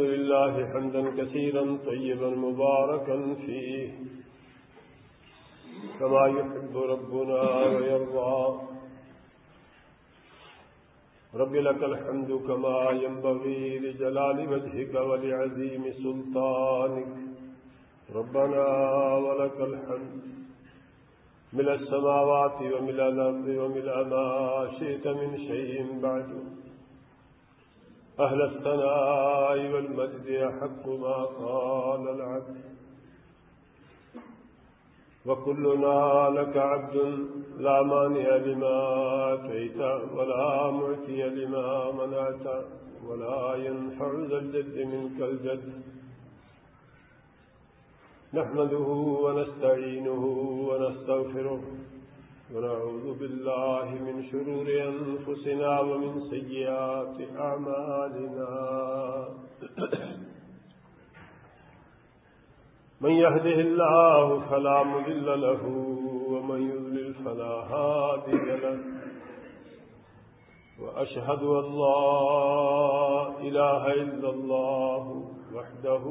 لله حمدا كثيرا طيبا مباركا فيه كما يحب ربنا ويرضى رب لك الحمد كما ينبغي لجلال وجهك ولعظيم سلطانك ربنا ولك الحمد۔ ملء السماوات وملء الأرض وملء ما شئت من شيء بعد۔ أهل الثناء والمجد أحق ما قال العبد. وكلنا لك عبد لا مانع لما أتيت ولا معتي لما منعت ولا ينفع ذا الجد منك الجد. نحمده ونستعينه ونستغفره ونعوذ بالله من شرور أنفسنا ومن سيئات أعمالنا. من يهده الله فلا مذل له ومن يذلل فلا هادي له. وأشهد أن لا إله إلا الله وحده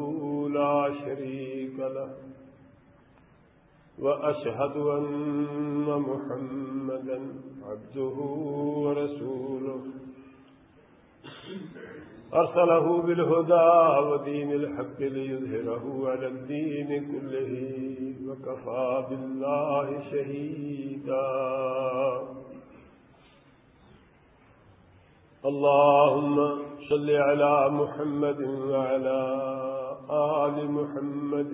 لا شريك له. وأشهد أن محمدا عبده ورسوله. أرسله بالهدى ودين الحق ليظهره على الدين كله وكفى بالله شهيدا. اللهم صل على محمد وعلى آل محمد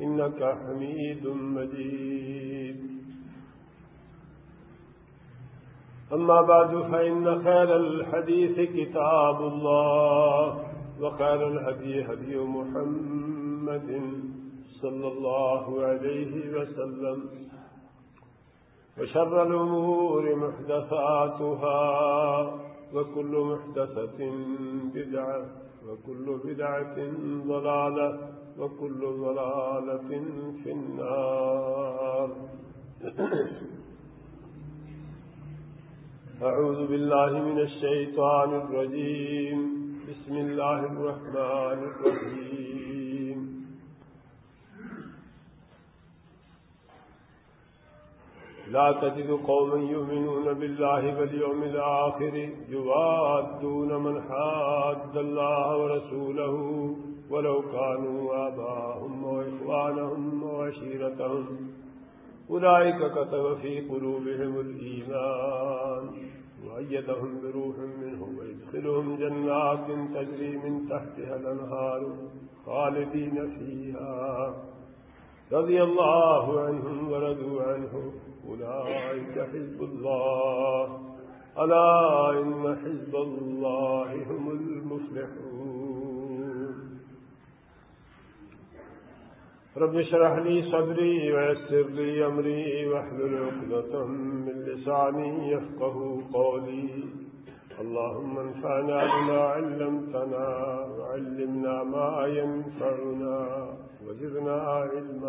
إنك حميد مجيد. أما بعد، فإن خير الحديث كتاب الله، وخير الهدي هدي محمد صلى الله عليه وسلم. وشر الأمور محدثاتها. وكل محدثة بدعة، وكل بدعة ضلالة، وكل ضلالة في النار. أعوذ بالله من الشيطان الرجيم. بسم الله الرحمن الرحيم. لا تجد قوما يؤمنون بالله واليوم الآخر يوادون من حاد الله ورسوله ولو كانوا آباهم وإخوانهم وعشيرتهم. أولئك كتب في قلوبهم الإيمان. وأيدهم بروح منه ويدخلهم جنات تجري من تحتها الأنهار خالدين فيها. رضي الله عنهم وردوا عنه. أولئك حزب الله. ألا إن حزب الله هم المفلحون. رب اشرح لي صدري ويسر لي أمري واحلل عقدة من لساني يفقه قولي. اللهم انفعنا بما علمتنا وعلمنا ما ينفعنا وزدنا علما.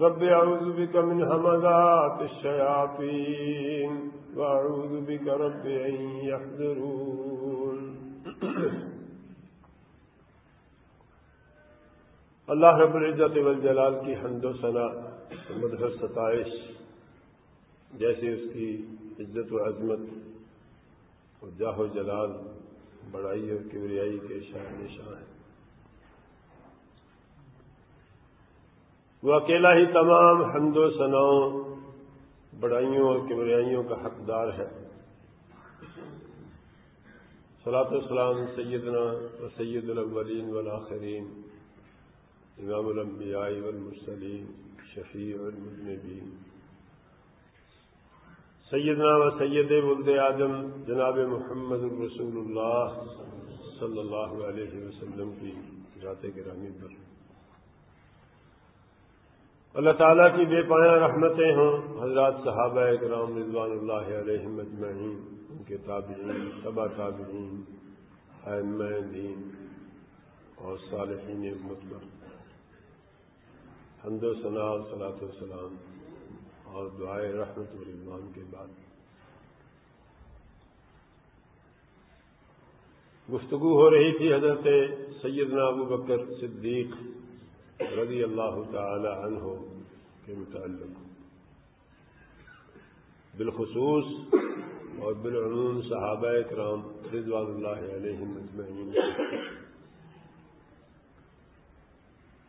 رب أعوذ بك من همذات الشياطين وأعوذ بك رب أن يحذرون اللہ رب العزت والجلال کی حمد و ثنا مدحر ستائش، جیسے اس کی عزت و عظمت اور جاہ و جلال، بڑائی اور کبریائی کے شاہ نشاں ہے۔ وہ اکیلا ہی تمام حمد و ثناؤں بڑائیوں اور کبریائیوں کا حقدار ہے۔ صلاح السلام سیدنا و سید الاولین والآخرین، امام الانبیاء والمرسلین، شفیع المذنبین۔ سیدنا و سید ولد آدم جناب محمد الرسول اللہ صلی اللہ علیہ وسلم کی جاتے گرامی پر۔ اللہ تعالیٰ کی بے پایا رحمتیں ہوں۔ حضرات صحابہ کرام رضوان اللہ علیہ مجمعین ان کے تابعین، تبا تابعین دین اور صالحین امت پر حمد و ثناء صلاۃ وسلام اور دعائے رحمت و رضوان کے بعد۔ گفتگو ہو رہی تھی حضرت سیدنا ابو بکر صدیق رضی اللہ تعالی عنہ کے متعلق۔ بالخصوص اور بالعموم صحابہ کرام رضوان اللہ علیہ مجمعین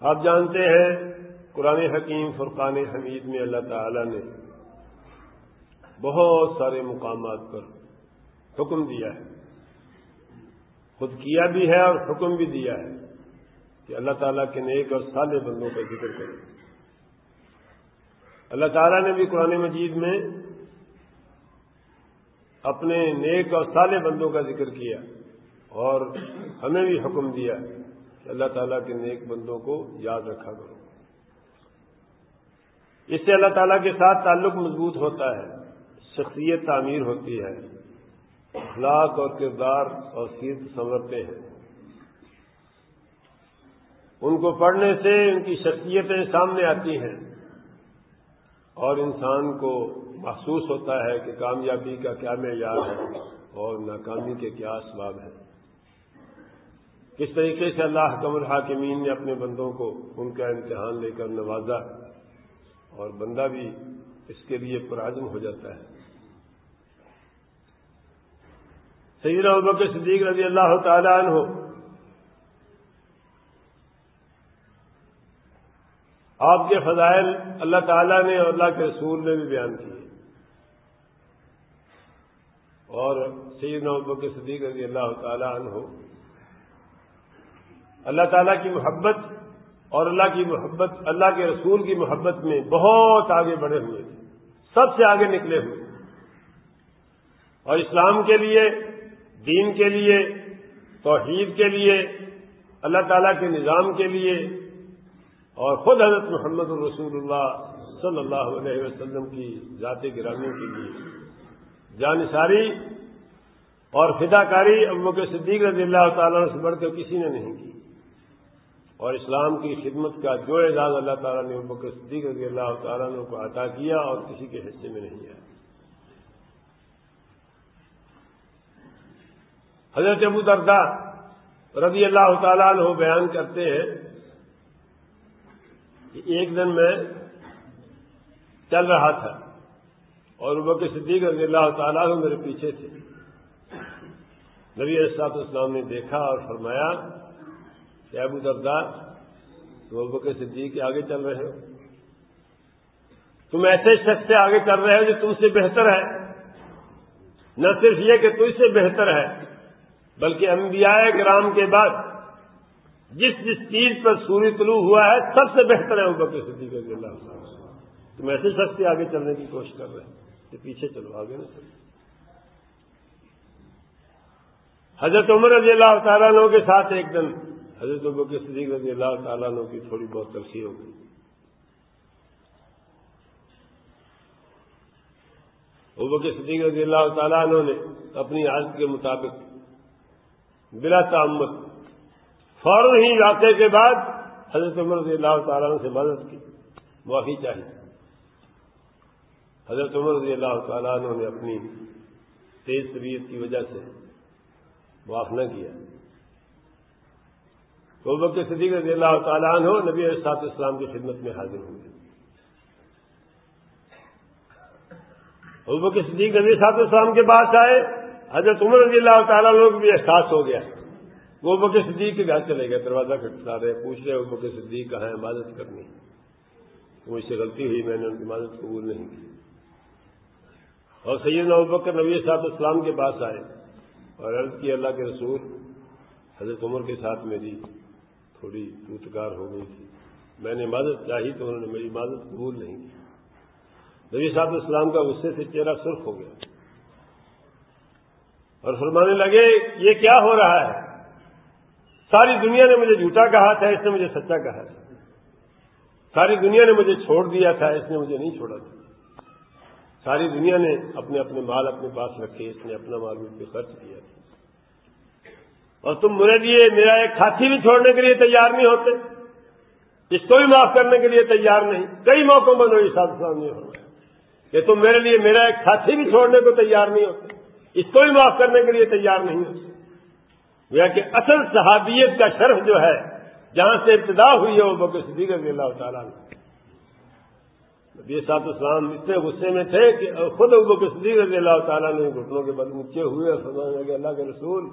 آپ جانتے ہیں قرآن حکیم فرقان حمید میں اللہ تعالی نے بہت سارے مقامات پر حکم دیا ہے۔ خود کیا بھی ہے اور حکم بھی دیا ہے۔ کہ اللہ تعالیٰ کے نیک اور سالے بندوں کا ذکر کریں اللہ تعالیٰ نے بھی قرآن مجید میں اپنے نیک اور سالے بندوں کا ذکر کیا اور ہمیں بھی حکم دیا کہ اللہ تعالیٰ کے نیک بندوں کو یاد رکھا کرو۔ اس سے اللہ تعالیٰ کے ساتھ تعلق مضبوط ہوتا ہے، شخصیت تعمیر ہوتی ہے، اخلاق اور کردار اور سیرت سنورتے ہیں۔ ان کو پڑھنے سے ان کی شخصیتیں سامنے آتی ہیں اور انسان کو محسوس ہوتا ہے کہ کامیابی کا کیا معیار ہے اور ناکامی کے کیا اسباب ہیں۔ کس طریقے سے اللہ حکم الحاکمین نے اپنے بندوں کو ان کا امتحان لے کر نوازا اور بندہ بھی اس کے لیے پرازم ہو جاتا ہے۔ سیدنا ابکر صدیق رضی اللہ تعالیٰ عنہ آپ کے فضائل اللہ تعالیٰ نے اور اللہ کے رسول نے بھی بیان کیے۔ اور سید نوبک صدیق رضی اللہ تعالیٰ عنہ، اللہ تعالیٰ کی محبت اور اللہ کی محبت، اللہ کے رسول کی محبت میں بہت آگے بڑھے ہوئے تھے۔ سب سے آگے نکلے ہوئے اور اسلام کے لیے، دین کے لیے، توحید کے لیے، اللہ تعالیٰ کے نظام کے لیے اور خود حضرت محمد الرسول اللہ صلی اللہ علیہ وسلم کی ذات گرامی کے لیے جانساری اور فدا کاری ابو کے صدیق رضی اللہ تعالیٰ سے بڑھ کر کسی نے نہیں کی۔ اور اسلام کی خدمت کا جو اعزاز اللہ تعالیٰ نے ابو کے صدیق رضی اللہ تعالیٰ نے کو عطا کیا اور کسی کے حصے میں نہیں آیا۔ حضرت ابو دردا رضی اللہ تعالیٰ عنہ بیان کرتے ہیں کہ ایک دن میں چل رہا تھا اور کے صدیق رضی اللہ تعالیٰ میرے پیچھے تھے۔ نبی اسات اسلام نے دیکھا اور فرمایا کہ ابو دردار تم ابو کے صدیق کے آگے چل رہے ہو۔ تم ایسے شخص سے آگے چل رہے ہو جو تم سے بہتر ہے۔ نہ صرف یہ کہ تجھ سے بہتر ہے، بلکہ انبیاء کرام کے بعد جس جس چیز پر سوری طلوع ہوا ہے، سب سے بہتر ہے اوپر کے صدیق رضی اللہ تم ایسے شخص سے آگے چلنے کی کوشش کر رہے ہیں کہ پیچھے چلو، آگے نہ چلو۔ حضرت عمر رضی اللہ تعالیٰ عنہ کے ساتھ ایک دن حضرت عمر صدیق رضی اللہ تعالیٰ عنہ کی تھوڑی بہت تلخی ہو گئی۔ عمر کے صدیق رضی اللہ تعالیٰ عنہ نے اپنی عادت کے مطابق بلا تعمت فوراً ہی واقعے کے بعد حضرت عمر رضی اللہ تعالیٰ سے مدد کی، معافی چاہیے حضرت عمر رضی اللہ تعالیٰ عنہ نے اپنی تیز طبیعت کی وجہ سے معاف نہ کیا۔ تو کے صدیق رضی اللہ تعالیٰ عنہ نبی اسات اسلام کی خدمت میں حاضر ہوں ہوئے کے صدیق رضی سات اسلام کے پاس آئے، حضرت عمر رضی اللہ تعالیٰ عنہ کو بھی احساس ہو گیا۔ وہ بکر صدیق کے گھر چلے گئے، دروازہ کھٹکھا رہے، پوچھ رہے وہ بکر صدیق کہاں ہے عبادت کرنی۔ مجھ سے غلطی ہوئی، میں نے ان کی عبادت قبول نہیں کی۔ اور سید نو بکر نبی صاحب اسلام کے پاس آئے اور عرض کی، اللہ کے رسول، حضرت عمر کے ساتھ میری تھوڑی پوتگار ہو گئی تھی۔ میں نے عبادت چاہی تو انہوں نے میری عبادت قبول نہیں کی۔ نبی صاحب اسلام کا غصے سے چہرہ سرخ ہو گیا اور فرمانے لگے، یہ کیا ہو رہا ہے؟ ساری دنیا نے مجھے جھوٹا کہا تھا، اس نے مجھے سچا کہا تھا۔ ساری دنیا نے مجھے چھوڑ دیا تھا، اس نے مجھے نہیں چھوڑا تھا۔ ساری دنیا نے اپنے اپنے مال اپنے پاس رکھے، اس نے اپنا مال مجھ پہ خرچ کیا تھا۔ اور تم میرے لیے میرا ایک ساتھی بھی چھوڑنے کے لیے تیار نہیں ہوتے۔ اس کو بھی معاف کرنے کے لیے تیار نہیں۔ کئی موقعوں پر نوی صاحب سامنے ہو رہا کہ تم میرے لیے میرا ایک ساتھی بھی چھوڑنے کو تیار نہیں ہوتے۔ اس کو بھی معاف کرنے کے لیے تیار نہیں ہوتے۔ کہ اصل صحابیت کا شرف جو ہے، جہاں سے ابتدا ہوئی ہے، وہ بکر صدیق رضی اللہ تعالیٰ نے نبی سات اسلام اتنے غصے میں تھے کہ خود ابو بکر صدیق رضی اللہ تعالیٰ نے گھٹنوں کے بل نیچے ہوئے اور سمجھنے لگے اللہ کے رسول،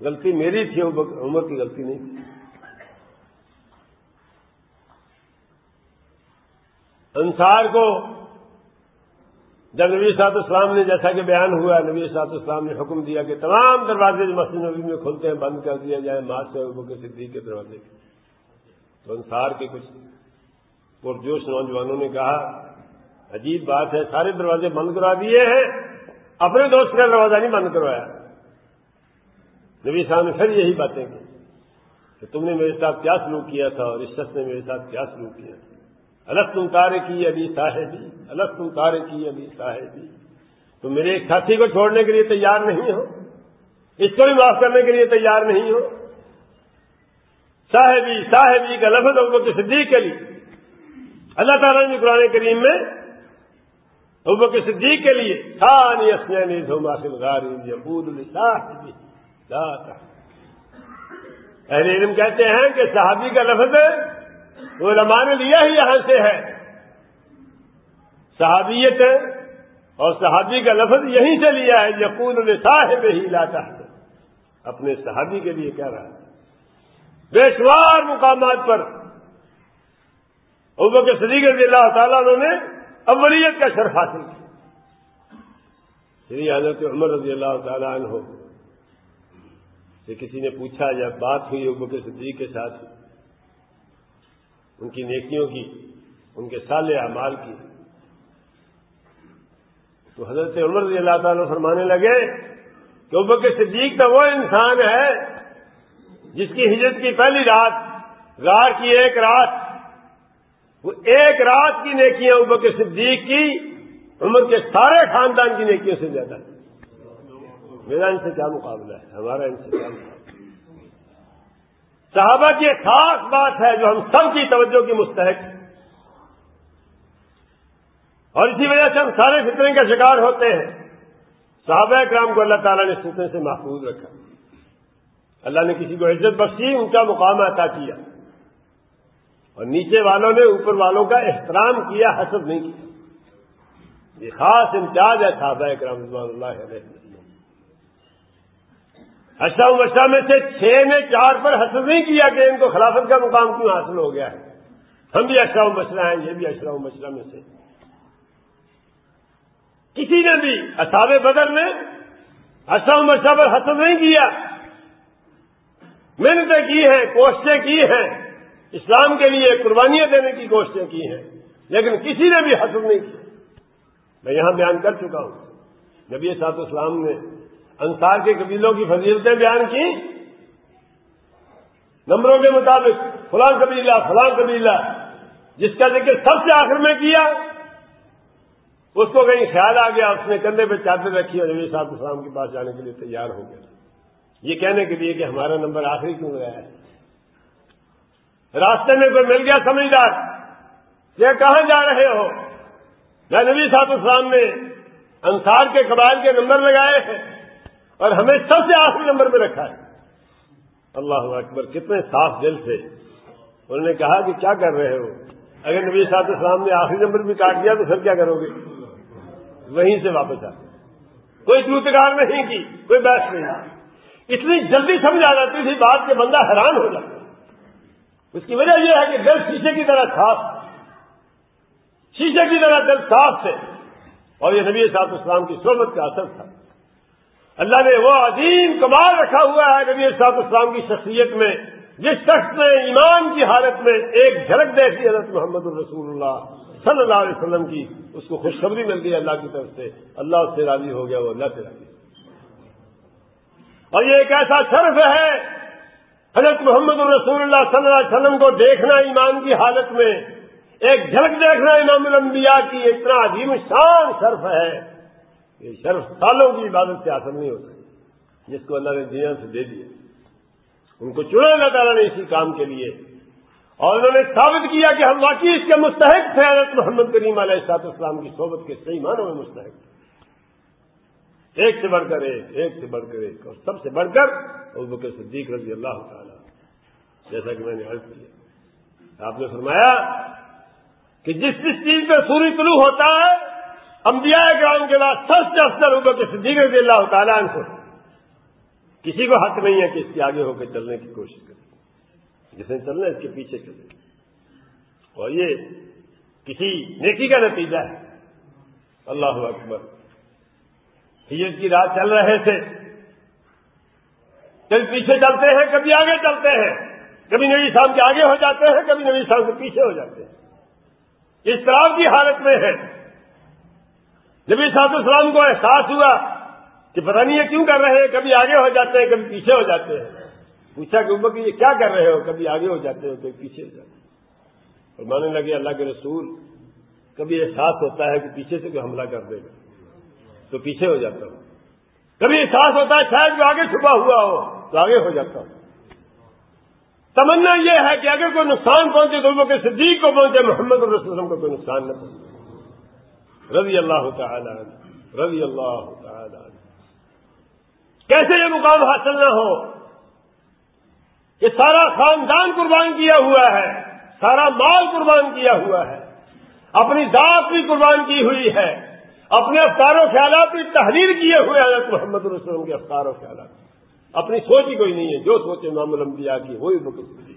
غلطی میری تھی عمر کی غلطی نہیں۔ تھی انصار کو جب نبی صاحب اسلام نے جیسا کہ بیان ہوا، نبی صاحب اسلام نے حکم دیا کہ تمام دروازے جو مسجد نبی میں کھلتے ہیں، بند کر دیا جائے ماں سے کے صدیق کے دروازے کے۔ تو انصار کے کچھ پرجوش نوجوانوں نے کہا، عجیب بات ہے، سارے دروازے بند کروا دیے ہیں، اپنے دوست کا دروازہ نہیں بند کروایا۔ نبی صاحب نے پھر یہی باتیں کی کہ تم نے میرے ساتھ کیا سلوک کیا تھا اور اس شخص نے میرے ساتھ کیا سلوک کیا تھا۔ الگ تم تارے کی ابھی صاحبی الگ تم تارے کی ابھی صاحبی۔ تم میرے ایک ساتھی کو چھوڑنے کے لیے تیار نہیں ہو، اس کو بھی معاف کرنے کے لیے تیار نہیں ہو۔ صاحبی صاحبی کا لفظ ابو کے صدیق کے لیے۔ اللہ تعالیٰ نے قرآن کریم میں ابو کے صدیق کے لیے خانی اسنینی دھوماخل غاری صاحبی اہل علم کہتے ہیں کہ صحابی کا لفظ وہ علماء نے لیا ہی یہاں سے ہے۔ صحابیت اور صحابی کا لفظ یہیں سے لیا ہے، یقول صاحب ہی لاتا ہے اپنے صحابی کے لیے کہہ رہا؟ ہے بیشوار مقامات پر ابو کے صدیق رضی اللہ تعالیٰ نے اولیت کا شرف حاصل کیا شری حضرت عمر رضی اللہ تعالیٰ عنہ سے کسی نے پوچھا جب بات ہوئی ابو کے صدیق کے ساتھ؟ ان کی نیکیوں کی، ان کے سال اعمال کی۔ تو حضرت عمر رضی اللہ تعالیٰ فرمانے لگے کہ ابو کے صدیق کا وہ انسان ہے جس کی ہجرت کی پہلی رات، غار کی ایک رات، وہ ایک رات کی نیکیاں ابو کے صدیق کی، عمر کے سارے خاندان کی نیکیوں سے زیادہ۔ میرا ان سے کیا مقابلہ ہے؟ ہمارا ان سے کیا مقابلہ صحابہ کی ایک خاص بات ہے جو ہم سب کی توجہ کی مستحق ہے۔ اور اسی وجہ سے ہم سارے فتنے کا شکار ہوتے ہیں۔ صحابہ کرام کو اللہ تعالیٰ نے فتنے سے محفوظ رکھا۔ اللہ نے کسی کو عزت بخشی، ان کا مقام عطا کیا۔ اور نیچے والوں نے، اوپر والوں کا احترام کیا حسب نہیں کیا۔ یہ خاص امتیاز ہے صحابہ کرام اللہ علیہ۔ اشا مشا میں سے چھ نے چار پر حسب نہیں کیا کہ ان کو خلافت کا مقام کیوں حاصل ہو گیا ہے؟ ہم بھی اشرا مشرا ہیں، یہ بھی اشرا مشرا میں سے۔ کسی نے بھی اصاب بدر نے اشرا مشرا پر حسب نہیں کیا۔ محنتیں کی ہیں، کوششیں کی ہیں۔ اسلام کے لیے قربانیاں دینے کی کوششیں کی ہیں، لیکن کسی نے بھی حسب نہیں کی میں یہاں بیان کر چکا ہوں۔ نبی صاحب اسلام نے انصار کے قبیلوں کی فضیلتیں بیان کی، نمبروں کے مطابق فلاں قبیلہ فلاں قبیلہ، جس کا ذکر سب سے آخر میں کیا، اس کو کہیں خیال آ گیا، اس نے کندھے پہ چادر رکھی اور نبی صاحب اسلام کے پاس جانے کے لیے تیار ہو گیا۔ یہ کہنے کے لیے کہ ہمارا نمبر آخری کیوں گیا ہے؟ راستے میں کوئی مل گیا سمجھدار؟ یہ کہاں جا رہے ہو؟ میں نبی صاحب اسلام نے انصار کے قبائل کے نمبر لگائے ہیں؟ اور ہمیں سب سے آخری نمبر پہ رکھا ہے۔ اللہ اکبر، کتنے صاف دل تھے۔ انہوں نے کہا کہ کیا کر رہے ہو؟ اگر نبی صاحب السلام نے آخری نمبر بھی کاٹ دیا تو پھر کیا کرو گے؟ وہیں سے واپس آ۔ کوئی چوتگار نہیں کی، کوئی بحث نہیں۔ اتنی جلدی سمجھ آ جاتی تھی بات کے بندہ حیران ہو جاتا اس کی وجہ یہ ہے کہ دل شیشے کی طرح صاف شیشے کی طرح دل صاف تھے۔ اور یہ نبی صاحب اسلام کی صحبت کا اثر تھا۔ اللہ نے وہ عظیم کمال رکھا ہوا ہے نبی صاحب اسلام کی شخصیت میں، جس شخص نے ایمان کی حالت میں ایک جھلک دیکھی حضرت محمد الرسول اللہ صلی اللہ علیہ وسلم کی، اس کو خوشخبری مل گئی اللہ کی طرف سے، اللہ اس سے راضی ہو گیا وہ اللہ سے راضی۔ اور یہ ایک ایسا شرف ہے، حضرت محمد رسول اللہ صلی اللہ علیہ وسلم کو دیکھنا ایمان کی حالت میں، ایک جھلک دیکھنا امام الانبیاء کی اتنا عظیم شان شرف ہے۔ یہ شرف سالوں کی عبادت سے حاصل نہیں ہو سکتی جس کو اللہ نے دنیا سے دے دیا، ان کو چنا اللہ تعالیٰ نے اسی کام کے لیے۔ اور انہوں نے ثابت کیا کہ ہم واقعی اس کے مستحق تھے، حضرت محمد کریم علیہ السلاط اسلام کی صحبت کے صحیح معنوں میں مستحق تھے۔ ایک سے بڑھ کر ایک ایک سے بڑھ کر ایک، اور سب سے بڑھ کر ابو بکر صدیق رضی اللہ تعالیٰ۔ جیسا کہ میں نے عرض کیا۔ آپ نے فرمایا کہ جس جس چیز میں سوری طلوع ہوتا ہے انبیاء گرام کے بعد سب سے افسر ابو بکر صدیق رضی اللہ تعالیٰ کو کسی کو حق نہیں ہے کہ اس کے آگے ہو کے چلنے کی کوشش کرے۔ جس نے چلنا اس کے پیچھے چلے۔ اور یہ کسی نیکی کا نتیجہ ہے۔ اللہ اکبر۔ ہجرت کی رات چل رہے تھے۔ کبھی پیچھے چلتے ہیں، کبھی آگے چلتے ہیں۔ کبھی نبی صاحب کے آگے ہو جاتے ہیں، کبھی نبی صاحب کے پیچھے ہو جاتے ہیں۔ اس طرح کی حالت میں ہے۔ نبی صاحب السلام کو احساس ہوا کہ پتہ نہیں ہے کیوں کر رہے ہیں، کبھی آگے ہو جاتے ہیں، کبھی پیچھے ہو جاتے ہیں۔ پوچھا کہ اوپر یہ کیا کر رہے ہو؟ کبھی آگے ہو جاتے ہو کبھی پیچھے ہو جاتے اور ماننے لگے اللہ کے رسول، کبھی احساس ہوتا ہے کہ پیچھے سے کوئی حملہ کر دے گا، تو پیچھے ہو جاتا ہوں۔ کبھی احساس ہوتا ہے شاید جو آگے چھپا ہوا ہو تو آگے ہو جاتا ہوں۔ تمنا یہ ہے کہ اگر کوئی نقصان پہنچے تو کے صدیق کو پہنچے، محمد وسلم کو کوئی نقصان نہ پہنچے۔ رضی اللہ تعالی رضی اللہ تعالی کیسے یہ مقام حاصل نہ ہو؟ کہ سارا خاندان قربان کیا ہوا ہے، سارا مال قربان کیا ہوا ہے۔ اپنی ذات بھی قربان کی ہوئی ہے، اپنے افطار و خیالات کی تحریر کیے ہوئے حضرت محمد رسول کے افطار و خیالات۔ اپنی سوچ ہی کوئی نہیں ہے، جو سوچے امام الانبیاء کی، وہی بکر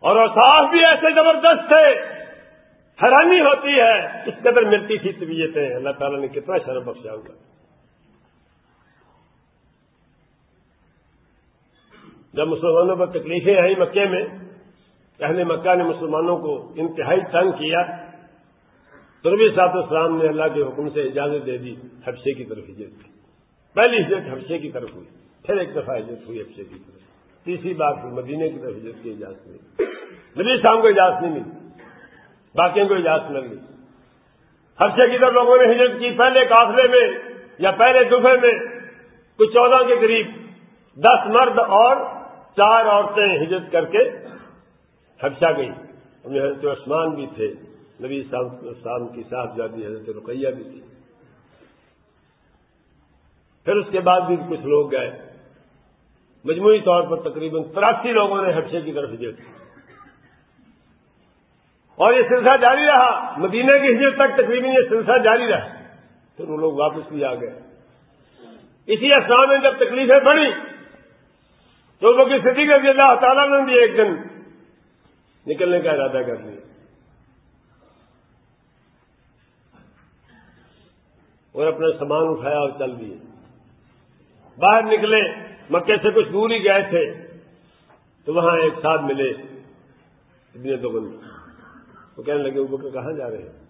اور احساس بھی ایسے زبردست تھے حیرانی ہوتی ہے۔ اس قدر ملتی تھی طبیعتیں۔ اللہ تعالیٰ نے کتنا شرم بخشا ہوگا جب مسلمانوں پر تکلیفیں آئیں مکے میں پہلے مکہ نے مسلمانوں کو انتہائی تنگ کیا۔ تو صاحب السلام نے اللہ کے حکم سے اجازت دے دی حفصے کی طرف ہجرت کی۔ پہلی ہجرت حفصے کی طرف ہوئی، پھر ایک دفعہ ہجرت ہوئی حفصے کی طرف۔ تیسری بار مدینے کی طرف ہجرت کی اجازت ملی۔ نبی صاحب کو اجازت نہیں ملی۔ باقیوں کو اجازت مل گئی حفصے کی طرف لوگوں نے ہجرت کی۔ پہلے قافلے میں یا پہلے دفعے میں کچھ چودہ کے قریب دس مرد اور چار عورتیں ہجرت کر کے حفصہ گئی ان حضرت عثمان بھی تھے، نبی شام کی صاحب جادی حضرت رقیہ بھی تھی پھر اس کے بعد بھی کچھ لوگ گئے۔ مجموعی طور پر تقریباً تراسی لوگوں نے حفشے کی طرف ہجرت کی۔ اور یہ سلسلہ جاری رہا۔ مدینہ کی ہجرت تک تقریباً یہ سلسلہ جاری رہا۔ پھر وہ لوگ واپس بھی آ گئے۔ اسی اسلام میں جب تکلیفیں بڑھی تو لوگ صدیق رضی اللہ تعالیٰ نے بھی ایک دن نکلنے کا ارادہ کر لیا اور اپنا سامان اٹھایا اور چل دیے۔ باہر نکلے، مکے سے کچھ دور ہی گئے تھے، تو وہاں ایک ساتھ ملے۔ اتنے دو بند وہ کہنے لگے وہ بکر کہاں جا رہے ہیں؟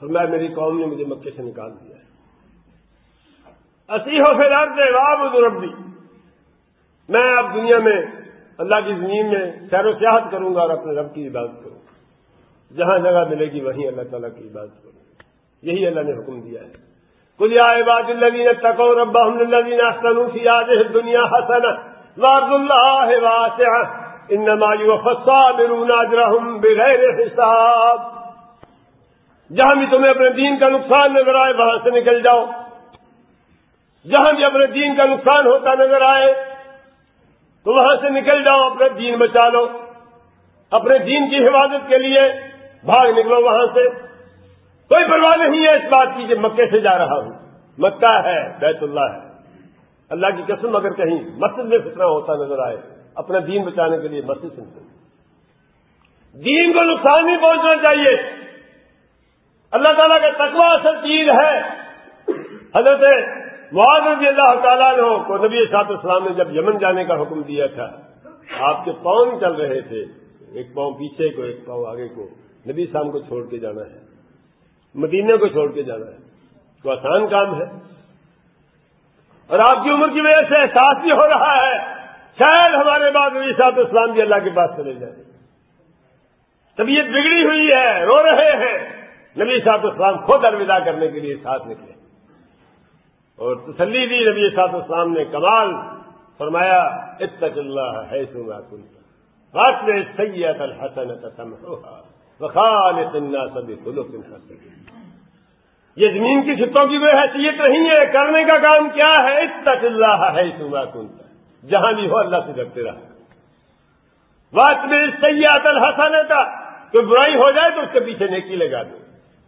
اور میں میری قوم نے مجھے مکے سے نکال دیا ہے۔ اسی ہو پھر دے ربی۔ میں اب دنیا میں اللہ کی زمین میں سیر و سیاحت کروں گا اور اپنے رب کی عبادت کروں۔ گا جہاں جگہ ملے گی وہیں اللہ تعالیٰ کی عبادت کروں۔ یہی اللہ نے حکم دیا ہے۔ کل عباد الذین اتقوا ربهم الذین احسنوا فی هذه الدنيا حسنہ وارض اللہ واسع انما يوفى الصابرون اجرهم بغیر حساب۔ جہاں بھی تمہیں اپنے دین کا نقصان نظر آئے، وہاں سے نکل جاؤ۔ جہاں بھی اپنے دین کا نقصان ہوتا نظر آئے، تو وہاں سے نکل جاؤ، اپنا دین بچا لو۔ اپنے دین کی حفاظت کے لیے بھاگ نکلو وہاں سے۔ کوئی پرواہ نہیں ہے اس بات کی کہ مکے سے جا رہا ہوں۔ مکہ ہے، بیت اللہ ہے۔ اللہ کی قسم اگر کہیں مسجد میں فتنہ ہوتا نظر آئے۔ اپنا دین بچانے کے لیے مسجد سے دین کو نقصان نہیں پہنچنا چاہیے۔ اللہ تعالیٰ کا تقوی اصل چیز ہے۔ حضرت معاذ رضی اللہ تعالیٰ نے کو نبی صاحب اسلام نے جب یمن جانے کا حکم دیا تھا، آپ کے پاؤں چل رہے تھے۔ ایک پاؤں پیچھے کو، ایک پاؤں آگے کو۔ نبی صاحب کو چھوڑ کے جانا ہے۔ مدینہ کو چھوڑ کے جانا ہے۔ تو آسان کام ہے۔ اور آپ کی عمر کی وجہ سے احساس بھی ہو رہا ہے۔ شاید ہمارے بعد نبی صاحب اسلام بھی اللہ کے پاس چلے جائیں طبیعت بگڑی ہوئی ہے، رو رہے ہیں۔ نبی صاحب اسلام خود الوداع کرنے کے لیے ساتھ نکلے۔ اور تسلی دی نبی صاحب اسلام نے کمال فرمایا، اتق اللہ ہے سما کن بات میں سید الحسن قسم سبھی یہ زمین کی چھتوں کی کوئی حیثیت نہیں ہے، کرنے کا کام کیا ہے؟ اتق اللہ ہے سما کن جہاں بھی ہو اللہ سے ڈرتے رہا۔ بات میں سید الحسن کا کوئی برائی ہو جائے تو اس کے پیچھے نیکی لگا دو۔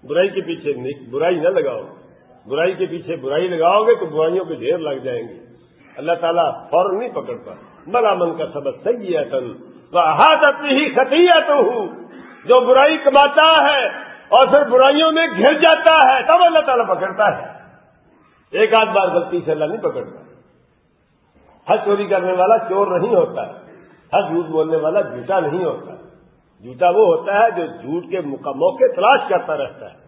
برائی کے پیچھے برائی نہ لگاؤ۔ برائی کے پیچھے برائی لگاؤ گے تو برائیوں کے ڈھیر لگ جائیں گے۔ اللہ تعالیٰ فوراً نہیں پکڑتا۔ بلا من کا سبق صحیح ہے تن اپنی ہی خطیت ہوں جو برائی کماتا ہے اور پھر برائیوں میں گھر جاتا ہے، تب اللہ تعالیٰ پکڑتا ہے۔ ایک آدھ بار غلطی سے اللہ نہیں پکڑتا۔ ہر چوری کرنے والا چور نہیں ہوتا ہر جھوٹ بولنے والا جھوٹا نہیں ہوتا۔ جھوٹا وہ ہوتا ہے جو جھوٹ کے موقع تلاش کرتا رہتا ہے۔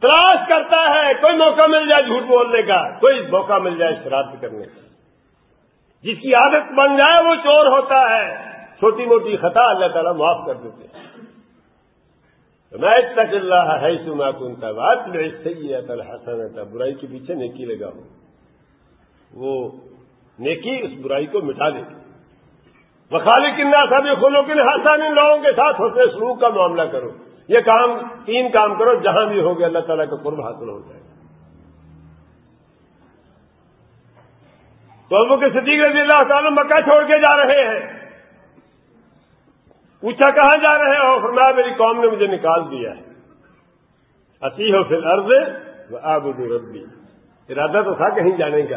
تلاش کرتا ہے، کوئی موقع مل جائے جھوٹ بولنے کا، کوئی موقع مل جائے شرارت کرنے کا۔ جس کی عادت بن جائے وہ چور ہوتا ہے۔ چھوٹی موٹی خطا اللہ تعالیٰ معاف کر دیتے ہیں۔ میں تک اللہ ہے سما کن کا بات میں صحیح ہے تھا برائی کے پیچھے نیکی لگا ہوں وہ نیکی اس برائی کو مٹا دے گی۔ بخالی کنہ سبھی کھولو کن حسن ان لوگوں کے ساتھ ہوتے سلوک کا معاملہ کرو۔ یہ کام، تین کام کرو، جہاں بھی ہوگی اللہ تعالیٰ کا قرب حاصل ہو جائے گا۔ تو ابو کے صدیق رضی اللہ تعالیٰ مکہ چھوڑ کے جا رہے ہیں۔ پوچھا کہاں جا رہے ہو فرمایا، میری قوم نے مجھے نکال دیا ہے۔ اسی ہو پھر عرض آبد ربی۔ ارادہ تو تھا کہیں جانے کا۔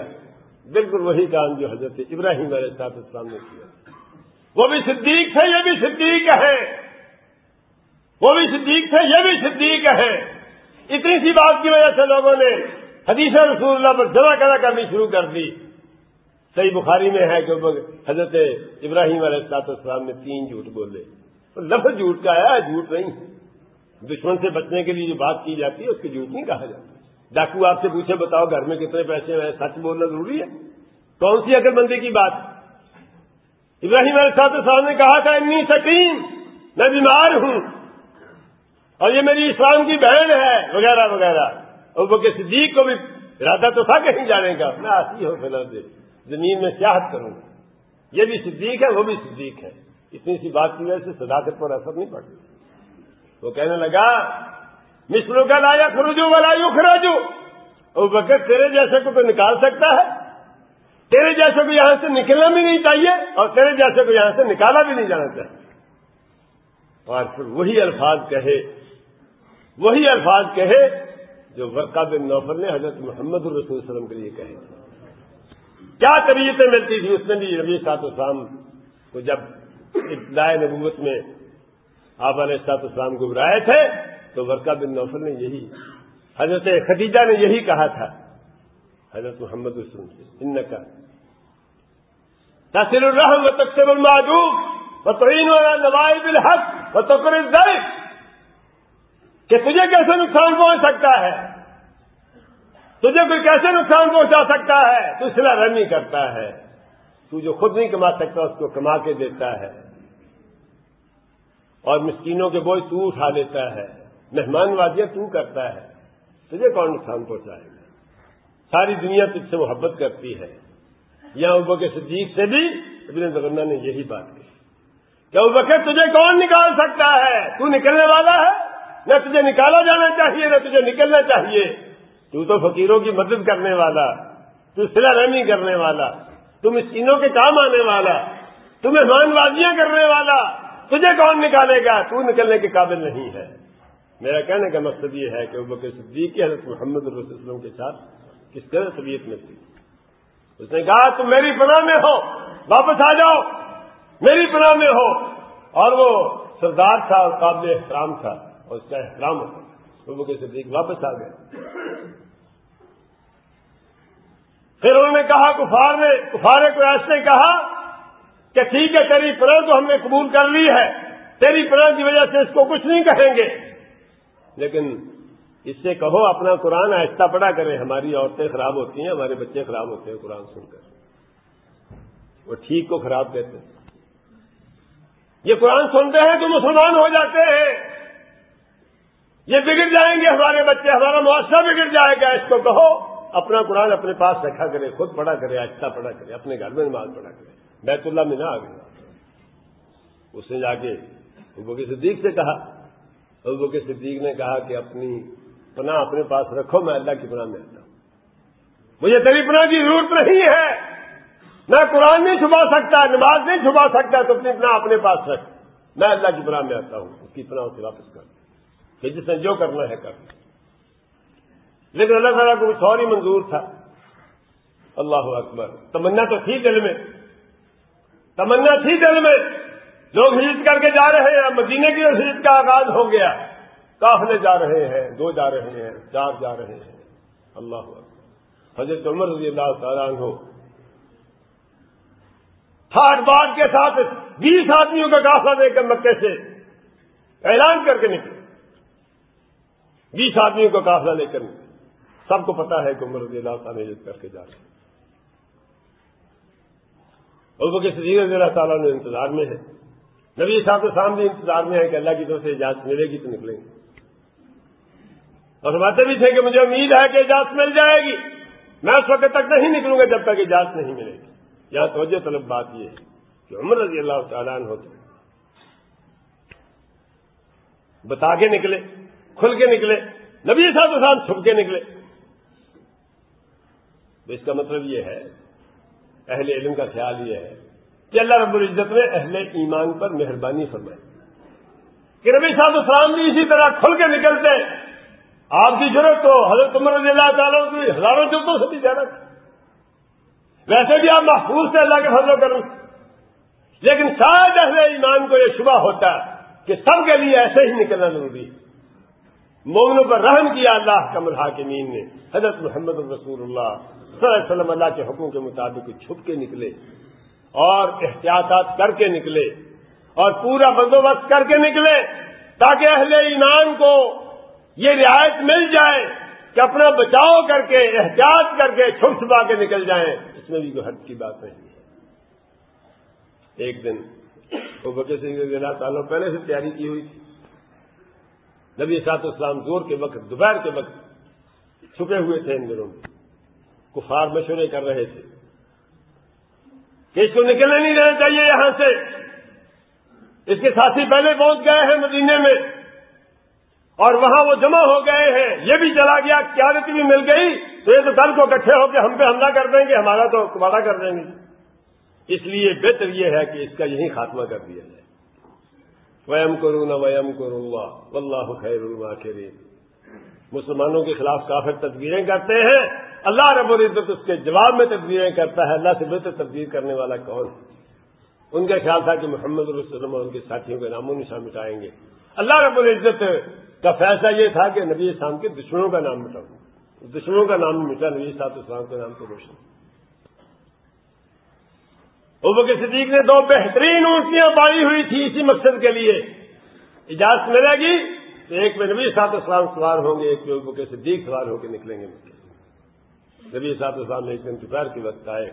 بالکل وہی کام جو حضرت ابراہیم علیہ صاحب اسلام نے کیا۔ وہ بھی صدیق تھے، یہ بھی صدیق ہے۔ وہ بھی صدیق تھے، یہ بھی صدیق ہے۔ اتنی سی بات کی وجہ سے لوگوں نے حدیث رسول اللہ پر جمع کرا کرنی شروع کر دی۔ صحیح بخاری میں ہے کہ حضرت ابراہیم علیہ السلاط السلام نے تین جھوٹ بولے۔ لفظ جھوٹ کا ہے، جھوٹ نہیں۔ دشمن سے بچنے کے لیے جو بات کی جاتی ہے، اس کو جھوٹ نہیں کہا جاتا۔ ڈاکو آپ سے پوچھے بتاؤ گھر میں کتنے پیسے ہیں؟ سچ بولنا ضروری ہے؟ کون سی عقل بندی کی بات؟ ابراہیم علیہ صاحب صاحب نے کہا تھا، انی سکیم میں بیمار ہوں۔ اور یہ میری اسلام کی بہن ہے، وغیرہ وغیرہ۔ اور وہ کہ صدیق کو بھی ارادہ تو تھا کہیں جانے کا۔ میں آتی ہوں فی الحال زمین میں سیاحت کروں۔ یہ بھی صدیق ہے، وہ بھی صدیق ہے۔ اتنی سی بات کی وجہ سے صداقت پر اثر نہیں پڑتا۔ وہ کہنے لگا مصروں کا لایا خروجو والا یو خراجو اور بکر، تیرے جیسے کو کوئی نکال سکتا ہے۔ تیرے جیسے کو یہاں سے نکلنا بھی نہیں چاہیے اور تیرے جیسے کو یہاں سے نکالا بھی نہیں جانا چاہیے۔ اور پھر وہی الفاظ کہے، وہی الفاظ کہے جو ورقا بن نوفل نے حضرت محمد الرسول وسلم کے لیے کہے۔ کیا طریقے ملتی تھی اس نے بھی ربی سات اسلام کو جب ابتدائے نبوت میں آپ علیہ سات اسلام کو تھے تو ورقا بن نوفل نے یہی حضرت خدیجہ نے یہی کہا تھا۔ حضرت محمد رسول ان کا تصل الرحم و تقسیم المعدوب و تعین والا نوائب الحق و تقر کہ تجھے کیسے نقصان پہنچ سکتا ہے؟ تجھے کوئی کیسے نقصان پہنچا سکتا ہے؟ تو سلا رمی کرتا ہے۔ تو جو خود نہیں کما سکتا، اس کو کما کے دیتا ہے۔ اور مسکینوں کے بوجھ تو اٹھا لیتا ہے۔ مہمان وادیاں تو کرتا ہے، تجھے کون نقصان پہنچائے گا؟ ساری دنیا تجھ سے محبت کرتی ہے۔ یا ابو کے صدیق سے بھی ابن زغنہ نے یہی بات کی کہ ابو کے تجھے کون نکال سکتا ہے؟ تو نکلنے والا ہے۔ نہ تجھے نکالا جانا چاہیے، نہ تجھے نکلنا چاہیے۔ تو تو فقیروں کی مدد کرنے والا، تو سلا رحمی کرنے والا تم اسکینوں کے کام آنے والا تم مہمان بازیاں کرنے والا، تجھے کون نکالے گا؟ تو نکلنے کے قابل نہیں ہے۔ میرا کہنے کا مقصد یہ ہے کہ ابو کے صدیق کی حضرت محمد وسلم کے ساتھ کس طرح طبیعت میں تھی؟ اس نے کہا، تم میری پناہ میں ہو، واپس آ جاؤ، میری پناہ میں ہو۔ اور وہ سردار تھا اور قابل احترام تھا، اور اس کا احترام ہوتا وہ کیسے واپس آ گئے۔ پھر انہوں نے کہا، کفار نے کفارے کو ایسے کہا کہ ٹھیک ہے، تیری پناہ تو ہم نے قبول کر لی ہے، تیری پناہ کی وجہ سے اس کو کچھ نہیں کہیں گے۔ لیکن اس سے کہو اپنا قرآن آہستہ پڑا کرے ہماری عورتیں خراب ہوتی ہیں، ہمارے بچے خراب ہوتے ہیں قرآن سن کر۔ وہ ٹھیک کو خراب کہتے ہیں۔ یہ قرآن سنتے ہیں تو مسلمان ہو جاتے ہیں۔ یہ بگڑ جائیں گے ہمارے بچے، ہمارا معاشرہ بگڑ جائے گا۔ اس کو کہو، اپنا قرآن اپنے پاس رکھا کرے خود پڑھا کرے آہستہ پڑھا کرے اپنے گھر میں نماز پڑھا کرے بیت اللہ میں نہ آ گیا اس نے جا کے ابو کے صدیق سے کہا ابو کے صدیق نے کہا کہ اپنی پناہ اپنے پاس رکھو، میں اللہ کی پناہ میں آتا ہوں۔ مجھے تیری پناہ کی ضرورت نہیں ہے۔ میں قرآن نہیں چھپا سکتا، نماز نہیں چھپا سکتا، تو اپنی پناہ اپنے پاس رکھ۔ میں اللہ کی پناہ میں آتا ہوں، اس کی پناہ اسے واپس کر کہ جس نے جو کرنا ہے کر لیکن اللہ تعالیٰ کو کچھ اور ہی منظور تھا۔ اللہ اکبر۔ تمنا تو تھی دل میں۔ تمنا تھی دل میں۔ لوگ ہجرت کر کے جا رہے ہیں، مدینے کی ہجرت کا آغاز ہو گیا۔ کافلے جا رہے ہیں، دو جا رہے ہیں، چار جا رہے ہیں۔ اللہ حضرت عمر رضی اللہ تعالیٰ عنہ۔ تھارڈ بار کے ساتھ بیس آدمیوں کا کافلا دے کر مکے سے اعلان کر کے نکلے۔ بیس آدمیوں کا کافلا لے کر نکلے۔ سب کو پتا ہے کہ عمر رضی اللہ تعالیٰ ہجرت کر کے جا رہے ہیں۔ اور کے صدیق رضی اللہ تعالیٰ نے انتظار میں ہے نبی صاحب کے سامنے انتظار میں ہے کہ اللہ کی طرف سے اجازت ملے گی تو نکلیں گے۔ اور سماتے بھی تھے کہ مجھے امید ہے کہ اجازت مل جائے گی۔ میں اس وقت تک نہیں نکلوں گا جب تک اجازت نہیں ملے گی۔ یہاں توجہ طلب بات یہ ہے کہ عمر رضی اللہ تعالیٰ ہوتے بتا کے نکلے، کھل کے نکلے، نبی صاحب صاحب چھپ کے نکلے۔ تو اس کا مطلب یہ ہے، اہل علم کا خیال یہ ہے کہ اللہ رب العزت نے اہل ایمان پر مہربانی فرمائی کہ نبی صاحب السلام بھی اسی طرح کھل کے نکلتے آپ کی ضرورت تو حضرت عمر رضی اللہ تعالیٰ کی ہزاروں جلدوں سے بھی زیادہ ویسے بھی آپ محفوظ سے اللہ کے فضل کروں لیکن شاید اہل ایمان کو یہ شبہ ہوتا ہے کہ سب کے لیے ایسے ہی نکلنا ضروری ہے۔ مومنوں پر رحم کیا اللہ کمل حاکمین نے۔ حضرت محمد الرسول اللہ صلی اللہ علیہ وسلم اللہ کے حکم کے مطابق چھپ کے نکلے۔ اور احتیاطات کر کے نکلے اور پورا بندوبست کر کے نکلے تاکہ اہل ایمان کو یہ رعایت مل جائے کہ اپنا بچاؤ کر کے، احتیاط کر کے چھپ چھپا کے نکل جائیں۔ اس میں بھی کوئی حد کی بات نہیں ہے۔ ایک دن وہ بکے سے اللہ تعالیٰ پہلے سے تیاری کی ہوئی تھی۔ نبی سات اسلام زور کے وقت، دوپہر کے وقت چھپے ہوئے تھے ان دنوں میں۔ کفار مشورے کر رہے تھے۔ اس کو نکلنے نہیں دینا چاہیے یہاں سے۔ اس کے ساتھی پہلے پہنچ گئے ہیں مدینے میں۔ اور وہاں وہ جمع ہو گئے ہیں۔ یہ بھی چلا گیا، قیادت بھی مل گئی۔ تو یہ تو کل کو اکٹھے ہو کے ہم پہ حملہ کر دیں گے، ہمارا تو کمارا کر دیں گے۔ اس لیے بہتر یہ ہے کہ اس کا یہی خاتمہ کر دیا جائے۔ ویم کروں نہ ویم کروں اللہ خیر اللہ مسلمانوں کے خلاف کافر تدبیریں کرتے ہیں۔ اللہ رب العزت اس کے جواب میں تدبیریں کرتا ہے، اللہ سے بہتر تدبیر کرنے والا کون؟ ان کا خیال تھا کہ محمد الرسلم اور ان کے ساتھیوں کے ناموں نشان مٹائیں گے۔ اللہ رب العزت کا فیصلہ یہ تھا کہ نبی اسلام کے دشمنوں کا نام مٹاؤں دشمنوں کا نام مٹا نبی صاحب اسلام کے نام تو روشن۔ ابو کے صدیق نے دو بہترین اونٹیاں پائی ہوئی تھی اسی مقصد کے لیے۔ اجازت ملے گی تو ایک میں نبی صاحب اسلام سوار ہوں گے، ایک میں ابو کے صدیق سوار ہو کے نکلیں گے۔ نبی صاحب اسلام نے ایک دن دوپہر کے وقت آئے،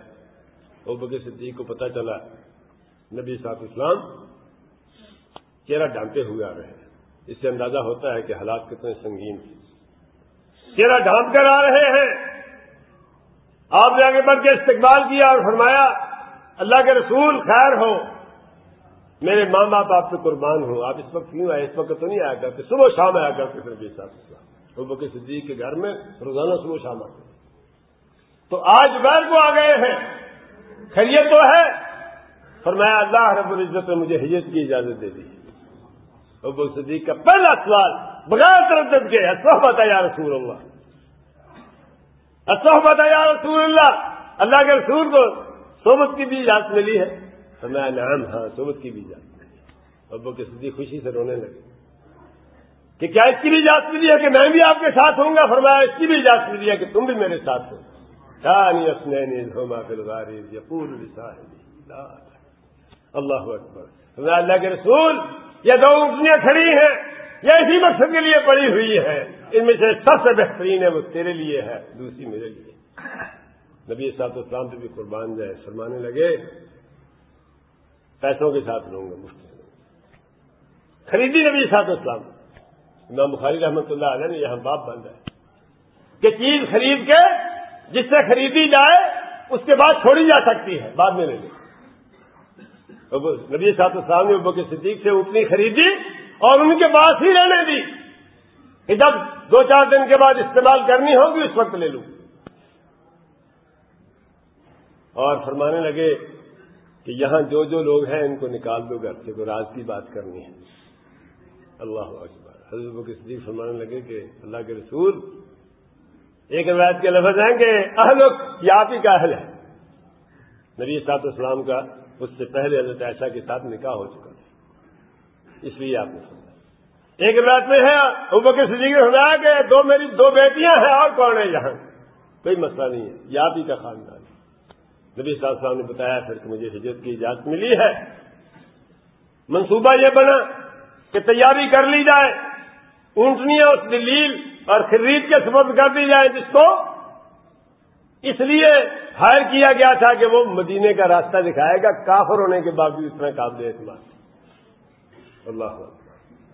ابو کے صدیق کو پتہ چلا، نبی صاحب اسلام چہرہ ڈانٹتے ہوئے آ رہے ہیں۔ اس سے اندازہ ہوتا ہے کہ حالات کتنے سنگین تھے۔ چہرہ ڈھانپ کر آ رہے ہیں۔ آپ نے آگے بڑھ کے استقبال کیا اور فرمایا، اللہ کے رسول خیر ہو۔ میرے ماں باپ آپ سے قربان ہوں آپ اس وقت کیوں آئے؟ اس وقت تو نہیں آیا کرتے۔ صبح شام آیا کرتے پھر بھی صاحب وہ بکر صدیق کے گھر میں روزانہ صبح شام آتے تو آج غیر کو آ گئے ہیں۔ خیریت تو ہے۔ فرمایا اللہ رب العزت نے مجھے ہجرت کی اجازت دے دی۔ ابو صدیق کا پہلا سوال بغیر تردد کے صحبت یا رسول اللہ؟ صحبت یا رسول اللہ؟ اللہ کے رسول کو صحبت کی بھی اجازت ملی ہے۔ تو میں نام ہاں صحبت کی بھی اجازت ملی ابو کے صدیق خوشی سے رونے لگے۔ کہ کیا اس کی بھی اجازت ملی ہے کہ میں بھی آپ کے ساتھ ہوں گا؟ فرمایا اس کی بھی اجازت ملی ہے کہ تم بھی میرے ساتھ ہو۔ کہانی اسنینی دھوما فلغاری اللہ اکبر اللہ کے رسول یہ دو اونٹیاں کھڑی ہیں. یہ اسی مقصد کے لیے پڑی ہوئی ہے ان میں سے سب سے بہترین ہے وہ تیرے لیے ہے دوسری میرے لیے. نبی صاحب اسلام پہ بھی قربان جائے، فرمانے لگے، پیسوں کے ساتھ لوں گا، مفت خریدی نبی صاحب اسلام امام بخاری رحمۃ اللہ علیہ نے یہاں باپ باندھا ہے کہ چیز خرید کے جس سے خریدی جائے، اس کے بعد چھوڑی جا سکتی ہے، بعد میں لے لیں نبی صاحب السلام نے ابو کے صدیق سے اتنی خریدی اور ان کے پاس ہی رہنے دی۔ کہ جب دو چار دن کے بعد استعمال کرنی ہوگی، اس وقت لے لوں۔ اور فرمانے لگے کہ یہاں جو جو لوگ ہیں، ان کو نکال دو گھر سے کو راز کی بات کرنی ہے۔ اللہ اکبر۔ حضرت کے صدیق فرمانے لگے کہ اللہ کے رسول ایک روایت کے لفظ ہیں کہ اہل یہ آپ ہی کا اہل ہے نبی صاحب اسلام کا اس سے پہلے حضرت عائشہ کے ساتھ نکاح ہو چکا تھا۔ اس لیے آپ نے سنا ایک روایت میں ہے، ابو کے سجی سنا کہ دو میری دو بیٹیاں ہیں، اور کون ہے یہاں؟ کوئی مسئلہ نہیں ہے یہ آپ ہی کا خاندان۔ ہے نبی صاحب صاحب نے بتایا پھر کہ مجھے ہجرت کی اجازت ملی ہے۔ منصوبہ یہ بنا کہ تیاری کر لی جائے، اونٹنیاں اس دلیل اور خرید کے سبب کر دی جائے جس کو اس لیے ہائر کیا گیا تھا کہ وہ مدینے کا راستہ دکھائے گا، کافر ہونے کے باوجود اتنا قابل اعتماد اللہ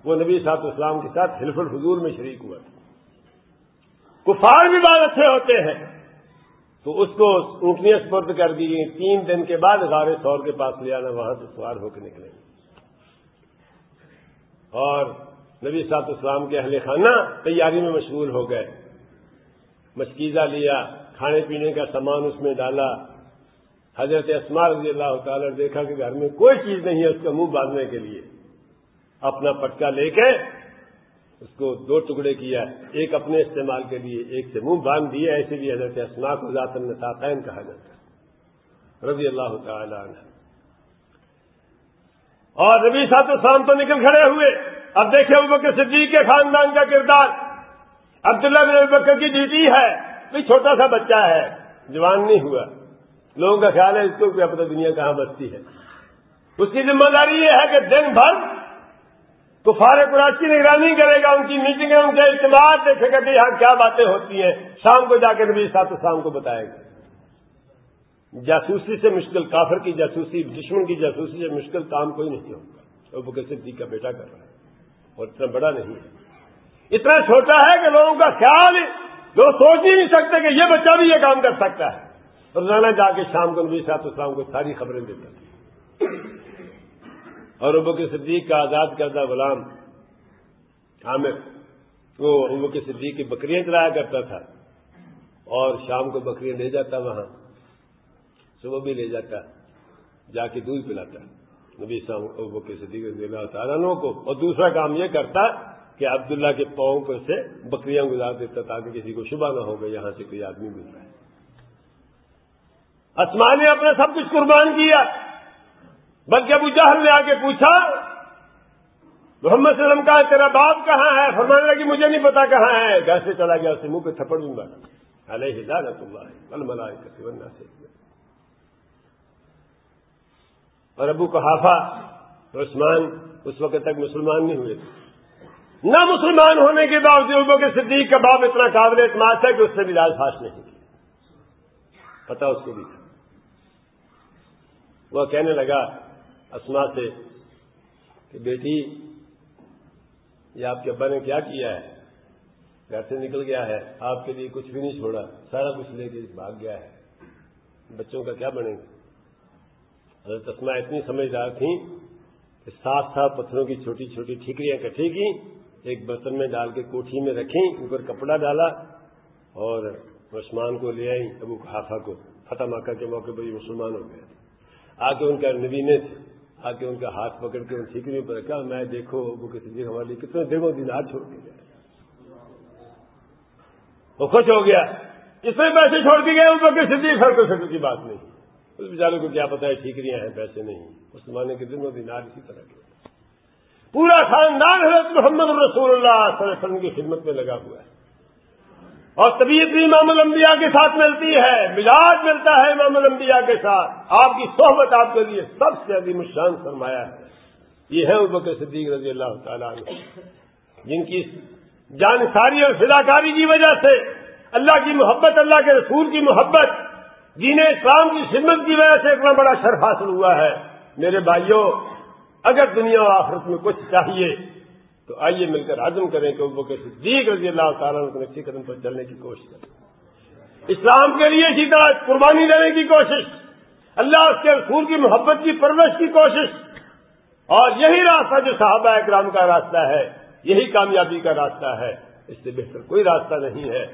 وہ نبی صاحب اسلام کے ساتھ حلف الحضور میں شریک ہوا تھا۔ کفار بھی بہت اچھے ہوتے ہیں۔ تو اس کو اونٹنیاں سپرد کر دی گئی تین دن کے بعد غار سور کے پاس لے آنا، وہاں سے سوار ہو کے نکلے۔ اور نبی صاحب اسلام کے اہل خانہ تیاری میں مشغول ہو گئے۔ مشکیزہ لیا، کھانے پینے کا سامان اس میں ڈالا۔ حضرت اسما رضی اللہ تعالی دیکھا کہ گھر میں کوئی چیز نہیں ہے اس کا منہ باندھنے کے لیے۔ اپنا پٹکا لے کے اس کو دو ٹکڑے کیا، ایک اپنے استعمال کے لیے، ایک سے منہ باندھ دیا ایسے بھی حضرت اسما کو ذات النطاقین کہا جاتا ہے۔ رضی اللہ تعالی عنہ۔ اور ربی صاحب السلام تو نکل کھڑے ہوئے۔ اب دیکھیں ابو بکر صدیق کے خاندان کا کردار۔ عبداللہ بن ابو بکر کی ڈیوٹی ہے کوئی چھوٹا سا بچہ ہے، جوان نہیں ہوا۔ لوگوں کا خیال ہے اس کو کوئی اپنا دنیا کہاں بستی ہے۔ اس کی ذمہ داری یہ ہے کہ دن بھر تو فارغ قرآن کی نگرانی کرے گا، ان کی میٹنگیں، ان کے اجتماع دیکھے گا کہ یہاں کیا باتیں ہوتی ہیں۔ شام کو جا کے نبی سات شام کو بتائے گا۔ جاسوسی سے مشکل، کافر کی جاسوسی، دشمن کی جاسوسی سے مشکل کام کوئی نہیں ہوگا وہ بکر صدیق کا بیٹا کر رہا ہے۔ اور اتنا بڑا نہیں ہے۔ اتنا چھوٹا ہے کہ لوگوں کا خیال لوگ سوچ ہی نہیں سکتے کہ یہ بچہ بھی یہ کام کر سکتا ہے۔ روزانہ جا کے شام کو نبی صاحب اسلام کو ساری خبریں دیتا تھا اور ابو کے صدیق کا آزاد کردہ غلام عامر، وہ ابو کے صدیق کی بکریاں چلایا کرتا تھا۔ اور شام کو بکریاں لے جاتا وہاں۔ صبح بھی لے جاتا، جا کے دودھ پلاتا۔ نبی ابو کے صدیق رضی اللہ تعالیٰ کو۔ اور دوسرا کام یہ کرتا کہ عبداللہ کے پاؤں پر سے بکریاں گزار دیتا تاکہ کسی کو شبہ نہ ہوگا یہاں سے کوئی آدمی مل رہا ہے اسمان نے اپنا سب کچھ قربان کیا، بلکہ ابو جہل نے آ کے پوچھا، محمد صلی اللہ علیہ وسلم کا تیرا باپ کہاں ہے؟ فرمانے لگی، مجھے نہیں پتا کہاں ہے، گھر سے چلا گیا، اسے منہ پہ تھپڑ دوں گا۔ علیہ لعنت اللہ کل ملائے سے اور ابو کہافا عثمان، اس وقت تک مسلمان نہیں ہوئے تھے۔ نہ مسلمان ہونے کے باوجود کے صدیق کا باپ اتنا قابل اعتماد ہے کہ اس سے بھی راج فاش نہیں کی پتا اس کو بھی تھا۔ وہ کہنے لگا اسما سے کہ بیٹی، یہ آپ کے ابا نے کیا کیا ہے؟ گھر سے نکل گیا ہے۔ آپ کے لیے کچھ بھی نہیں چھوڑا۔ سارا کچھ لے کے بھاگ گیا ہے۔ بچوں کا کیا بنے گا؟ حضرت اسما اتنی سمجھدار تھیں کہ سات سات پتھروں کی چھوٹی چھوٹی ٹھیکریاں کٹھی کی ایک برتن میں ڈال کے کوٹھی میں رکھیں، اوپر کپڑا ڈالا اور عثمان کو لے آئی ابو خافا کو۔ فتح مکہ کے موقع پر یہ مسلمان ہو گئے۔ تھے آ کے ان کا نبی نے آ کے ان کا ہاتھ پکڑ کے ان ٹھیکریوں پر رکھا، میں دیکھو ابو کے سجی ہمارے لیے کتنے دیکھو دن ہاتھ چھوڑ کے گئے۔ وہ خوش ہو گیا۔ اس میں پیسے چھوڑ کے گئے ابو کے سدی سر کو فکر کی بات نہیں۔ اس بیچارے کو کیا پتا ہے ٹھیکریاں ہیں، پیسے نہیں اس زمانے کے دن وہ اسی طرح کے۔ پورا خاندان حضرت محمد رسول اللہ صلی اللہ علیہ وسلم کی خدمت میں لگا ہوا ہے۔ اور طبیعت بھی امام الانبیاء کے ساتھ ملتی ہے، مزاج ملتا ہے امام الانبیاء کے ساتھ۔ آپ کی صحبت آپ کے لیے سب سے عظیم الشان فرمایا ہے۔ یہ ہے ابو کے صدیق رضی اللہ تعالیٰ عنہ۔ جن کی جانساری اور فداکاری کی وجہ سے اللہ کی محبت، اللہ کے رسول کی محبت جن اسلام کی خدمت کی وجہ سے اتنا بڑا شرف حاصل ہوا ہے، میرے بھائیوں اگر دنیا و آخرت میں کچھ چاہیے، تو آئیے مل کر عزم کریں کہ وہ صدیق رضی اللہ تعالیٰ کو نقصی قدم پر چلنے کی کوشش کریں۔ اسلام کے لیے اسی طرح قربانی لینے کی کوشش، اللہ اس کے رسول کی محبت کی پرورش کی کوشش، اور یہی راستہ جو صحابہ اکرام کا راستہ ہے، یہی کامیابی کا راستہ ہے، اس سے بہتر کوئی راستہ نہیں ہے۔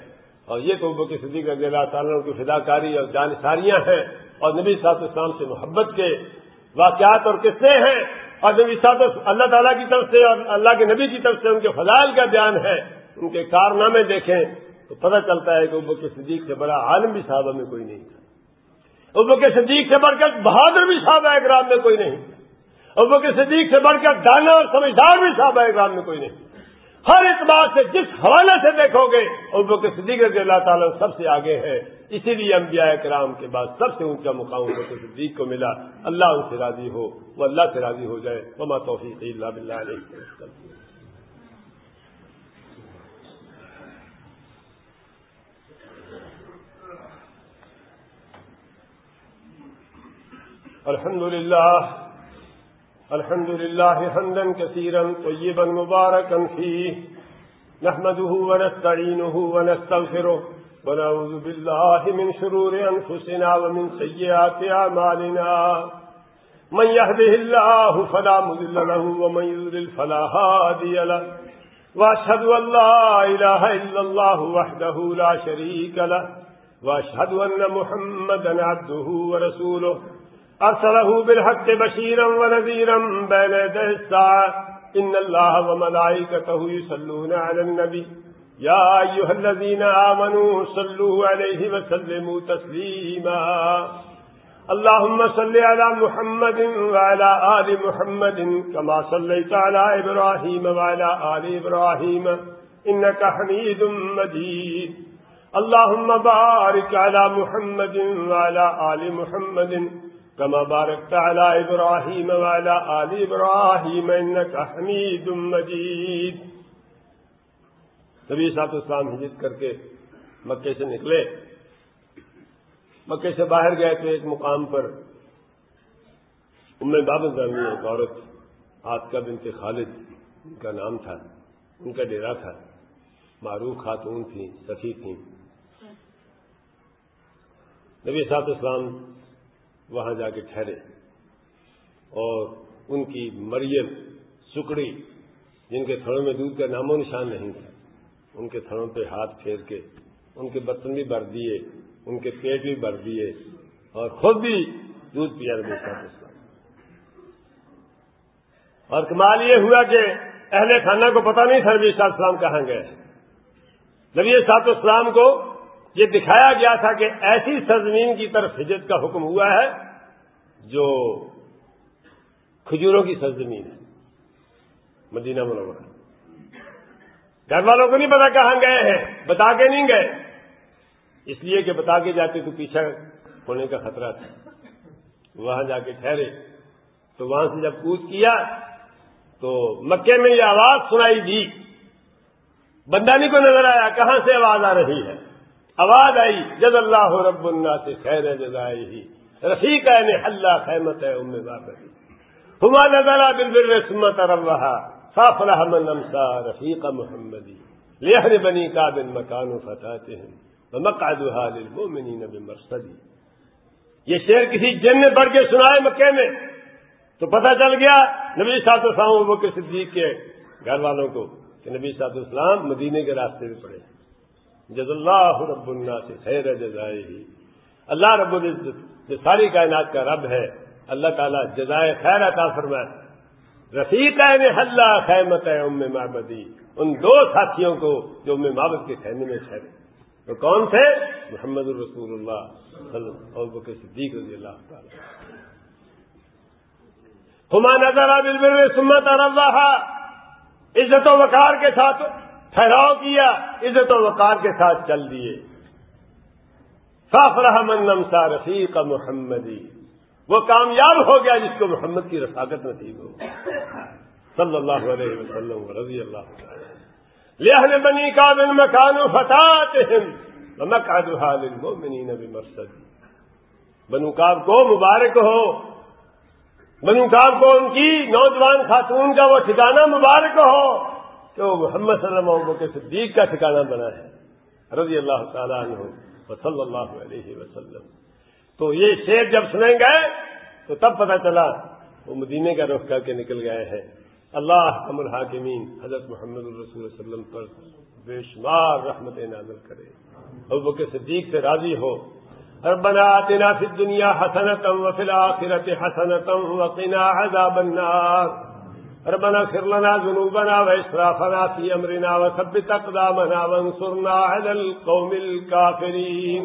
اور یہ تو کی صدیق رضی اللہ تعالیٰ کی فداکاری اور جانساریاں ہیں اور نبی صاحب اسلام سے محبت کے واقعات اور قصے ہیں اور نبی صاحب اللہ تعالیٰ کی طرف سے اور اللہ کے نبی کی طرف سے ان کے فضائل کا بیان ہے، ان کے کارنامے دیکھیں تو پتہ چلتا ہے کہ ابو کے صدیق سے بڑا عالم بھی صحابہ میں کوئی نہیں تھا۔ ابو کے صدیق سے بڑھ کر بہادر بھی صحابہ اکرام میں کوئی نہیں تھا۔ ابو کے صدیق سے بڑھ کر دانا اور سمجھدار بھی صحابہ اکرام میں کوئی نہیں ہر اعتبار سے جس حوالے سے دیکھو گے ابو کے صدیق رضی اللہ تعالیٰ سب سے آگے ہے۔ اسی لیے انبیاء کرام کے بعد سب سے اونچا مقام ابو کے صدیق کو ملا۔ اللہ ان سے راضی ہو، وہ اللہ سے راضی ہو جائے۔ وما توفیق اللہ بلّہ علیہ الحمد لله الحمد لله حمدا كثيرا طيبا مباركا فيه. نحمده ونستعينه ونستغفره ونعوذ بالله من شرور أنفسنا ومن سيئات أعمالنا. من يهده الله فلا مذل له ومن يذلل فلا هادي له. وأشهد أن لا إله إلا الله وحده لا شريك له. وأشهد أن محمدا عبده ورسوله. أرسله بالحق بشيرا ونذيرا بين يدي الساعة. إن الله وملائكته يصلون على النبي. يا أيها الذين آمنوا صلوا عليه وسلموا تسليما. اللهم صل على محمد وعلى آل محمد كما صليت على إبراهيم وعلى آل إبراهيم. إنك حميد مجيد. اللهم بارك على محمد وعلى آل محمد كما باركت على إبراهيم وعلى آل إبراهيم إنك حميد مجيد۔ نبی صاحب اسلام ہجت کر کے مکے سے نکلے۔ مکے سے باہر گئے تو ایک مقام پر ام باب زمین ایک عورت آج کا بنت خالد، ان کا نام تھا، ان کا ڈیرا تھا۔ معروف خاتون تھیں سخی تھیں۔ نبی صاحب اسلام وہاں جا کے ٹھہرے اور ان کی مریم سکڑی جن کے تھڑوں میں دودھ کا نام و نشان نہیں تھا، ان کے تھڑوں پہ ہاتھ پھیر کے، ان کے برتن بھی بھر دیے، ان کے پیٹ بھی بھر دیے اور خود بھی دودھ پیا رہے اسلام اور کمال یہ ہوا کہ اہل خانہ کو پتا نہیں تھا نبی صاحب اسلام کہاں گئے۔ نبی صاحب اسلام کو یہ دکھایا گیا تھا کہ ایسی سرزمین کی طرف ہجرت کا حکم ہوا ہے جو کھجوروں کی سرزمین ہے، مدینہ منورہ۔ گھر والوں کو نہیں پتا کہاں گئے ہیں، بتا کے نہیں گئے۔ اس لیے کہ بتا کے جاتے تو پیچھا ہونے کا خطرہ تھا۔ وہاں جا کے ٹھہرے۔ تو وہاں سے جب کوچ کیا، تو مکے میں یہ آواز سنائی دی۔ بندانی کو نظر آیا، کہاں سے آواز آ رہی ہے؟ آواز آئی جد اللہ رب اللہ سے خیر جزائی ہی رفیق ہے یعنی نے اللہ خیمت ہے، ام بابر ہما نظر دل بر سمت روا صاف رحمن امسا رفیق محمدی۔ لہر بنی کا بن مکان فتح ہیں مکاد للمؤمنین بمرصدی۔ یہ شعر کسی جن نے پڑھ کے سنائے مکے میں؟ تو پتہ چل گیا، نبی صاحب السلام وہ کے صدیق کے گھر والوں کو، کہ نبی صاحب السلام مدینے کے راستے میں پڑے جز اللہ رب اللہ سے خیر جزائے۔ ہی اللہ رب العزت جو ساری کائنات کا رب ہے، اللہ تعالیٰ جزائے خیر عطا فرمائے۔ رفیق حلہ خیمت ہے، ام معبدی۔ ان دو ساتھیوں کو جو ام مابد کے خیمے میں ٹھہرے تو کون تھے؟ محمد الرسول اللہ صلی کے صدیق رضی اللہ تعالی۔ ہما نظر بل سمت اور اللہ عزت و وقار کے ساتھ۔ ٹھہراؤ کیا، عزت و وقار کے ساتھ چل دیے۔ صاف رحمن سا رفیق محمدی۔ وہ کامیاب ہو گیا جس کو محمد کی رفاقت نصیب ہو۔ صلی اللہ علیہ وسلم رضی اللہ تعالی۔ لأهل بني كعب مكان فتاتهم ومقعدها للمؤمنين بمرصد۔ بنو کاب کو مبارک ہو۔ بنو کاب کو ان کی نوجوان خاتون کا وہ ٹھکانہ مبارک ہو۔ کہ وہ محمد صلی اللہ علیہ وسلم صدیق کا ٹھکانہ بنا ہے۔ رضی اللہ تعالیٰ عنہ صلی اللہ علیہ وسلم۔ تو یہ شیر جب سنیں گے تو تب پتہ چلا وہ مدینے کا رخ کر کے نکل گئے ہیں۔ اللہ کم الحاکمین حضرت محمد الرسول وسلم پر بے شمار رحمت نازل کرے۔ اور وہ صدیق سے راضی ہو۔ ربنا آتنا في الدنيا حسنة وفي الآخرة حسنة وقنا عذاب النار۔ ربنا اغفر لنا ذنوبنا وإسرافنا في أمرنا وثبت أقدامنا وانصرنا على القوم الكافرين.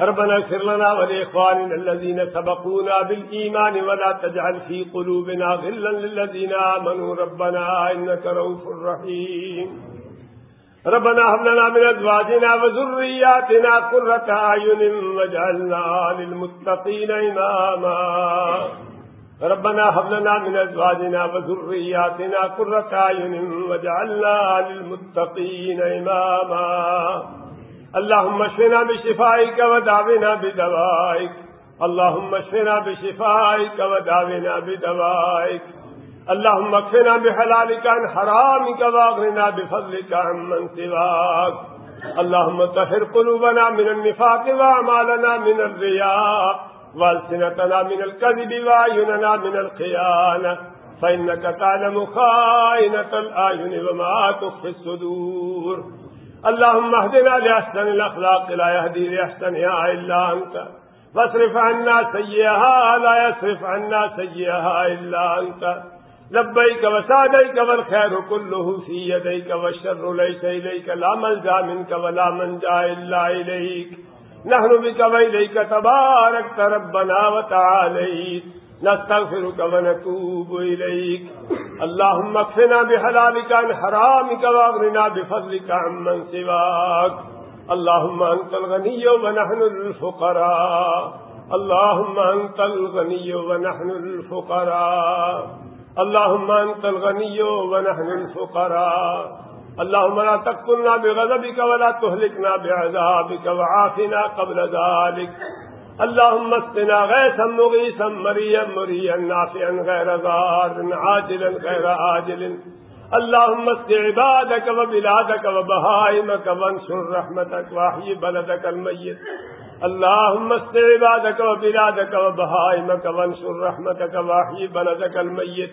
ربنا اغفر لنا ولإخواننا الذين سبقونا بالإيمان ولا تجعل في قلوبنا غلا للذين آمنوا. ربنا إنك روف رحيم. ربنا هب لنا من ازواجنا وذرياتنا قرة اعين واجعلنا للمتقين اماما ربنا هب لنا من ازواجنا وذرياتنا قرة اعين واجعلنا للمتقين اماما اللهم اشفنا بشفائك ودعونا بدوائك. اللهم اشفنا بشفائك ودعونا بدوائك. اللهم اكفنا بحلالك عن حرامك واغننا بفضلك عن من سواك. اللهم طهر قلوبنا من النفاق واعمالنا من الرياء. والسنتنا من الكذب واعيننا من الخيانة. فإنك تعلم خائنة الآين وما تخفي الصدور. اللهم اهدنا لأحسن الأخلاق، لا يهدي لأحسنها إلا أنت. واصرف عنا سيئها، لا يصرف عنا سيئها إلا أنت. لبيك وسعديك والخير كله في يديك والشر ليس إليك، لا ملجا منك ولا منجا إلا إليك. نحن بك وإليك تبارك ربنا وتعاليت. نستغفرك ونتوب إليك. اللهم اكفنا بحلالك عن حرامك واغرنا بفضلك عمن سواك. اللهم أنت الغني ونحن الفقراء. اللهم أنت الغني ونحن الفقراء. اللهم أنت الغني ونحن الفقراء. اللهم لا تقتلنا بغضبك ولا تهلكنا بعذابك وعافنا قبل ذلك. اللهم اسقنا غيثا مغيثا، مريا مريا، نافعا غير ضار عاجلا غير عاجل. اللهم اسق عبادك وبلادك وبهائمك وانشر رحمتك واحيي بلدك الميت. اللهم اسق عبادك وبلادك وبهائمك وانشر رحمتك واحيي بلدك الميت.